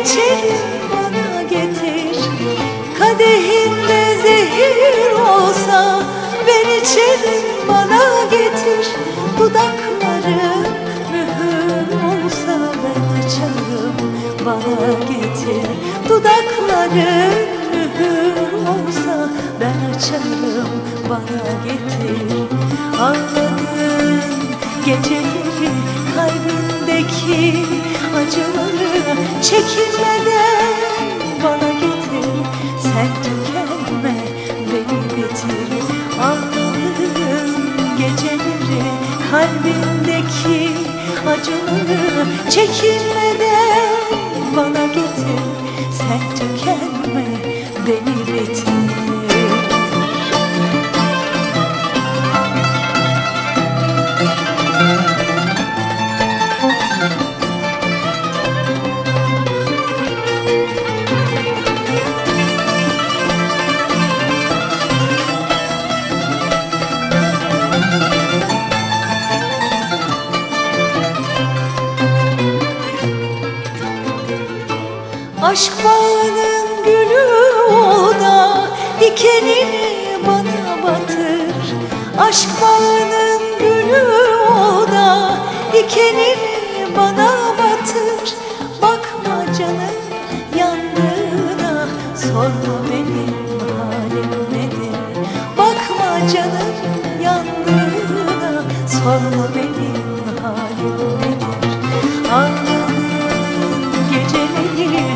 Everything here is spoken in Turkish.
içerim bana getir. Kadehinde zehir olsa ben içerim bana getir. Dudakları mühür olsa ben açarım bana getir. Dudakları mühür olsa ben açarım bana getir. Ağladığın geceleri acıları çekilmeden bana getir. Sen tükenme beni bitir. Ağladığın geceleri kalbindeki acıları çekilmeden bana getir. Sen tükenme Aşk bağının gülü o da Dikenini bana batır. Aşk bağının gülü o da Dikenini bana batır. Bakma canım yandığına Sorma benim halim nedir? Bakma canım yandığına Sorma benim halim nedir? Ağladığın geceleri